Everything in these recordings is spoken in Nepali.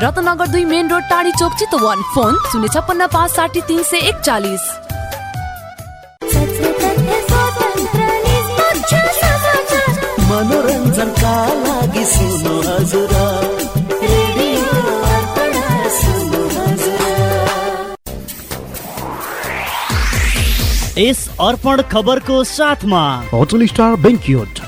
रत्नगर दुई मेन रोड टाढी चोक चितवन। फोन शून्य छप्पन्न पाँच साठी तिन सय एकचालिस। मनोरञ्जनका लागि सुन्नु हजुर। रेडियो अर्पण सुन्नु हजुर यस अर्पण खबरको साथमा। होटल स्टार बेङ्क्युट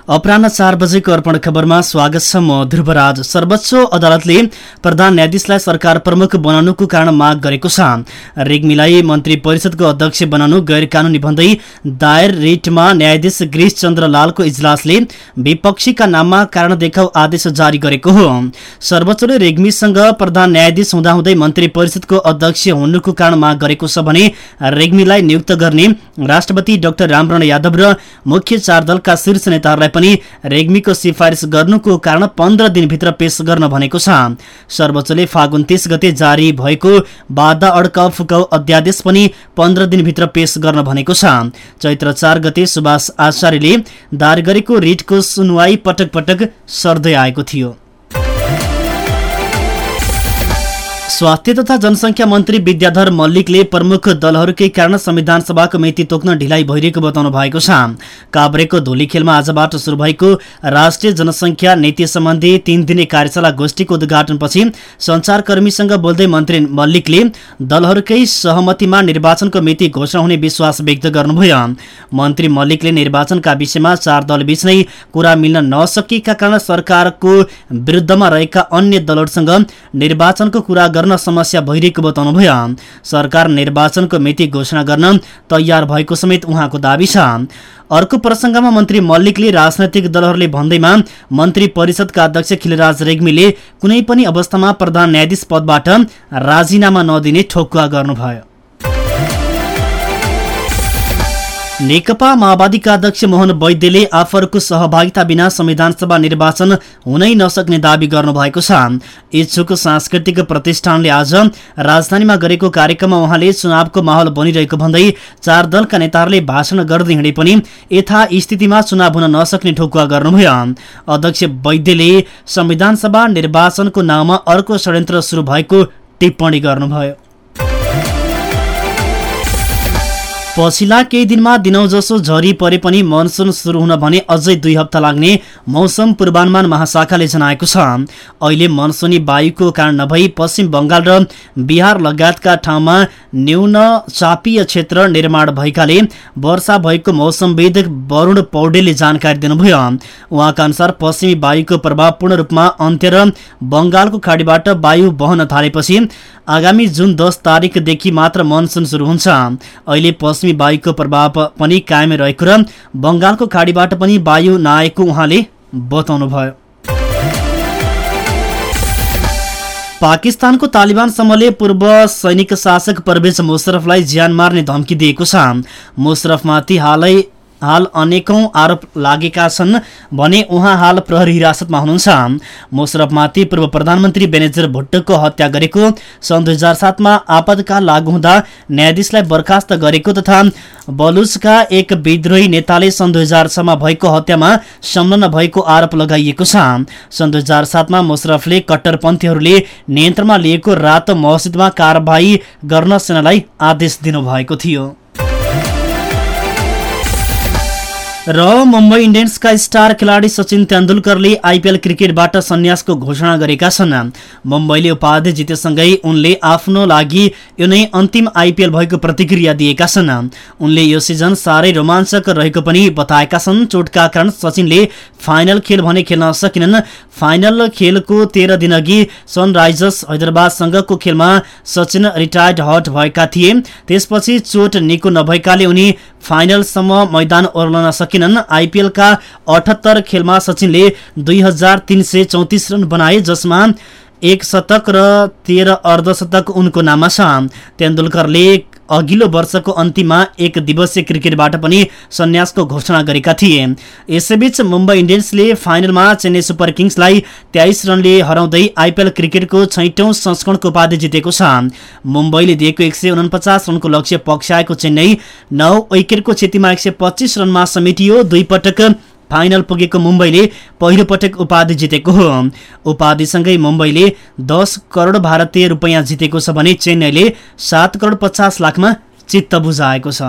अपराह चार बजेको अर्पण खबरमा स्वागत छ म ध्रुवराज। सर्वोच्च अदालतले प्रधान न्यायाधीशलाई सरकार प्रमुख बनाउनुको कारण माग गरेको छ। रेग्मीलाई मन्त्री परिषदको अध्यक्ष बनाउनु गैर कानुनी भन्दै दायर रिटमा न्यायाधीश गिरीश चन्द्र लालको इजलासले विपक्षीका नाममा कारण देखाउ आदेश जारी गरेको हो। सर्वोच्चले रेग्मीसँग प्रधान न्यायाधीश हुँदाहुँदै मन्त्री परिषदको अध्यक्ष हुनुको कारण माग गरेको छ भने रेग्मीलाई नियुक्त गर्ने राष्ट्रपति डाक्टर रामरण यादव र मुख्य चार दलका शीर्ष नेताहरूलाई पनि रेग्मीको सिफारिस गर्नुको कारण पन्ध्र दिनभित्र पेश गर्न भनेको छ। सर्वोच्चले फागुन तीस गते जारी भएको बाधा अड्काउ फुकाउ अध्यादेश पनि पन्ध्र दिनभित्र पेश गर्न भनेको छ। चैत्र चार गते सुभाष आचार्यले दायर गरेको रिटको सुनवाई पटक पटक सर्दै आएको थियो। स्वास्थ्य तथा जनसङ्ख्या मन्त्री विद्याधर मल्लिकले प्रमुख दलहरूकै कारण संविधान सभाको मिति तोक्न ढिलाइ भइरहेको बताउनु भएको छ। काभ्रेको धुलीखेलमा आजबाट सुरु भएको राष्ट्रिय जनसङ्ख्या नीति सम्बन्धी तीन दिने कार्यशाला गोष्ठीको उद्घाटनपछि सञ्चारकर्मीसँग बोल्दै मन्त्री मल्लिकले दलहरूकै सहमतिमा निर्वाचनको मिति घोषणा हुने विश्वास व्यक्त गर्नुभयो। मन्त्री मल्लिकले निर्वाचनका विषयमा चार दलबीच नै कुरा मिल्न नसकेका कारण सरकारको विरुद्धमा रहेका अन्य दलहरूसँग निर्वाचनको कुरा गर्न समस्या भइरहेको बताउनुभयो सरकार निर्वाचनको मिति घोषणा गर्न तयार भएको समेत उहाँको दावी छ। अर्को प्रसङ्गमा मन्त्री मल्लिकले राजनैतिक दलहरूले भन्दैमा मन्त्री परिषदका अध्यक्ष खिलराज रेग्मीले कुनै पनि अवस्थामा प्रधान न्यायाधीश पदबाट राजीनामा नदिने ठोकुवा गर्नुभयो। नेकपा माओवादीका अध्यक्ष मोहन वैद्यले आफूहरूको सहभागिता बिना संविधानसभा निर्वाचन हुनै नसक्ने दावी गर्नुभएको छ। इच्छुक सांस्कृतिक प्रतिष्ठानले आज राजधानीमा गरेको कार्यक्रममा उहाँले चुनावको माहौल बनिरहेको भन्दै चार दलका नेताहरूले भाषण गर्दै हिँडे पनि यथा स्थितिमा चुनाव हुन नसक्ने ठोकुवा गर्नुभयो। अध्यक्ष वैद्यले संविधानसभा निर्वाचनको नाउँमा अर्को षड्यन्त्र सुरु भएको टिप्पणी गर्नुभयो। पछिल्ला केही दिनमा दिनौ जसो झरी परे पनि मनसुन सुरु हुन भने अझै दुई हप्ता लाग्ने मौसम पूर्वानुमान महाशाखाले जनाएको छ। अहिले मनसुनी वायुको कारण नभई पश्चिम बङ्गाल र बिहार लगायतका ठाउँमा न्यून चापीय क्षेत्र निर्माण भएकाले वर्षा भएको मौसमविद वरुण पौडेलले जानकारी दिनुभयो। उहाँका अनुसार पश्चिमी वायुको प्रभाव पूर्ण रूपमा अन्त्य र बङ्गालको खाडीबाट वायु बहन थालेपछि आगामी जुन दस तारिकदेखि मात्र मनसुन सुरु हुन्छ। अहिले पश्चिमी वायुको प्रभाव पनि कायम रहेको र बङ्गालको खाडीबाट पनि वायु नआएको उहाँले बताउनुभयो। पाकिस्तानको तालिबान समूहले पूर्व सैनिक शासक परवेज मुशरफलाई ज्यान मार्ने धम्की दिएको छ। मुशरफमाथि हालै हाल अनेकौं आरोप लागेका छन् भने उहाँ हाल प्रहरी हिरासतमा हुनुहुन्छ। मुशरफमाथि पूर्व प्रधानमन्त्री बेनेजर भुट्टोको हत्या गरेको सन् दुई हजार सातमा आपतकाल लागू हुँदा न्यायाधीशलाई बर्खास्त गरेको तथा बलुचका एक विद्रोही नेताले सन् दुई हजार छमा भएको हत्यामा संलग्न भएको आरोप लगाइएको छ। सन् दुई हजार सातमा मुशरफले कट्टरपन्थीहरूले नियन्त्रणमा लिएको रात मस्जिदमा कारवाही गर्न सेनालाई आदेश दिनुभएको थियो। र मुम्बई इन्डियन्सका स्टार खेलाडी सचिन तेन्दुलकरले आइपिएल क्रिकेटबाट सन्यासको घोषणा गरेका छन्। मुम्बईले उपाधि जितेसँगै उनले आफ्नो लागि यो नै अन्तिम आइपिएल भएको प्रतिक्रिया दिएका छन्। उनले यो सिजन साह्रै रोमाञ्चक रहेको पनि बताएका छन्। चोटका कारण सचिनले फाइनल खेल भने खेल्न सकेनन्। फाइनल खेलको तेह्र दिनअघि सनराइजर्स हैदराबादसँगको खेलमा सचिन रिटायर्ड हट भएका थिए। त्यसपछि चोट निको नभएकाले उनी फाइनलसम्म मैदान ओर्लन सकेनन्। आइपिएलका अठहत्तर खेलमा सचिनले दुई हजार सय चौतिस रन बनाए जसमा एक शतक र तेह्र अर्धशतक उनको नाममा छ। तेन्दुलकरले अघिल्लो वर्षको अन्तिममा एक दिवसीय क्रिकेटबाट पनि सन्यासको घोषणा गरेका थिए। यसैबीच मुम्बई इन्डियन्सले फाइनलमा चेन्नई सुपर किङ्सलाई तेइस रनले हराउँदै आइपिएल क्रिकेटको छैटौं संस्करणको उपाधि जितेको छ। मुम्बईले दिएको एक रनको लक्ष्य पक्षाएको चेन्नई नौ विकेटको क्षतिमा एक रनमा समेटियो। दुई पटक फाइनल पुगेको मुम्बईले पहिलो पटक उपाधि जितेको हो। उपाधिसँगै मुम्बईले दस करोड भारतीय रुपियाँ जितेको छ भने चेन्नईले सात करोड पचास लाखमा चित्त बुझाएको छ।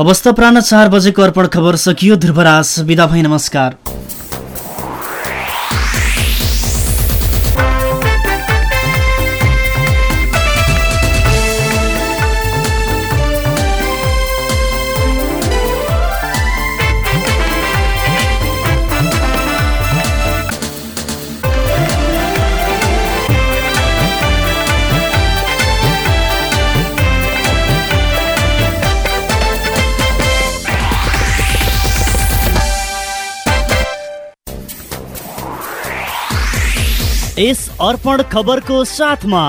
अवस्था प्राण चार बजेको अर्पण खबर सकियो। ध्रुवराज विदा भई नमस्कार। यस अर्पण खबरको साथमा